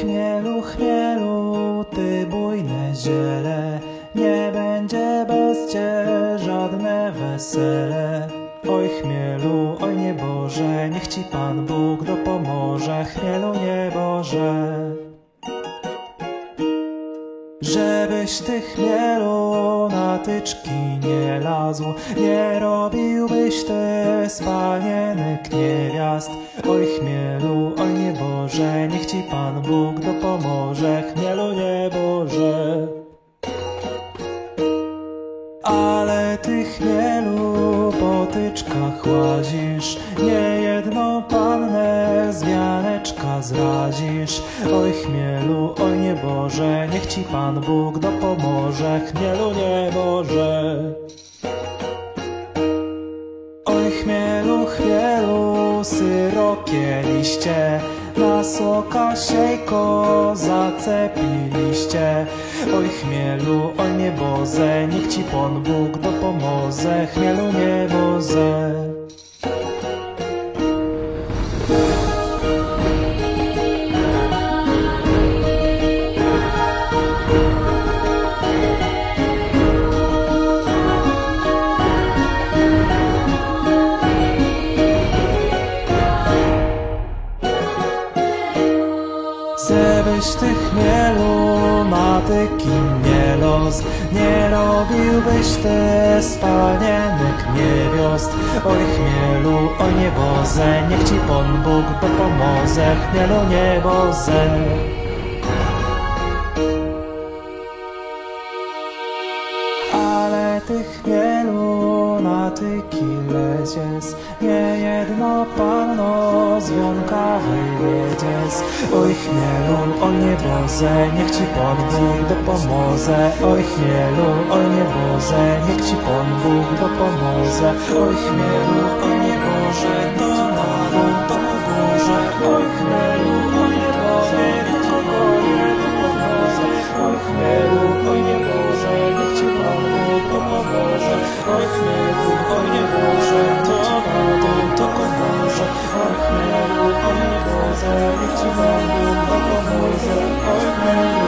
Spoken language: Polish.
chmielu, chmielu, ty bujne ziele, nie będzie bez cię żadne wesele. Oj chmielu, oj nieboże, niech ci Pan Bóg dopomoże, chmielu nieboże. Żebyś ty chmielu na tyczki nie lazł, nie robiłbyś ty spanienek niewiast. Oj chmielu, oj nieboże, niech ci Pan Bóg dopomoże, chmielu nieboże. Chmielu po tyczkach łazisz, nie jedną pannę z wianeczka zrazisz. Oj chmielu, oj nieboże, niech ci Pan Bóg dopomoże, chmielu nieboże. Oj chmielu, chmielu, syrokie liście, na soka siejko zacepiliście. Oj chmielu, oj nieboze, niech ci Pan Bóg dopomoże, chmielu nieboze. Żebyś ty chmielu matyki nie los. Nie robiłbyś ty spanienek niewiast. Oj chmielu, oj nieboze Niech ci Pan Bóg dopomoże Chmielu nieboze chmielu na tyki leciesz Nie jedno panno z wiąkawej wiedziesz Oj chmielu, oj nieboże Niech ci Pan Bóg dopomoże. Oj chmielu, oj nieboże Niech ci Pan Bóg dopomoże. Oj chmielu, oj nieboże To chmielu, oj nieboże To na dół, to na górze Oj chmielu, oj nieboże Niech ci Pan Bóg dopomoże Oj chmielu,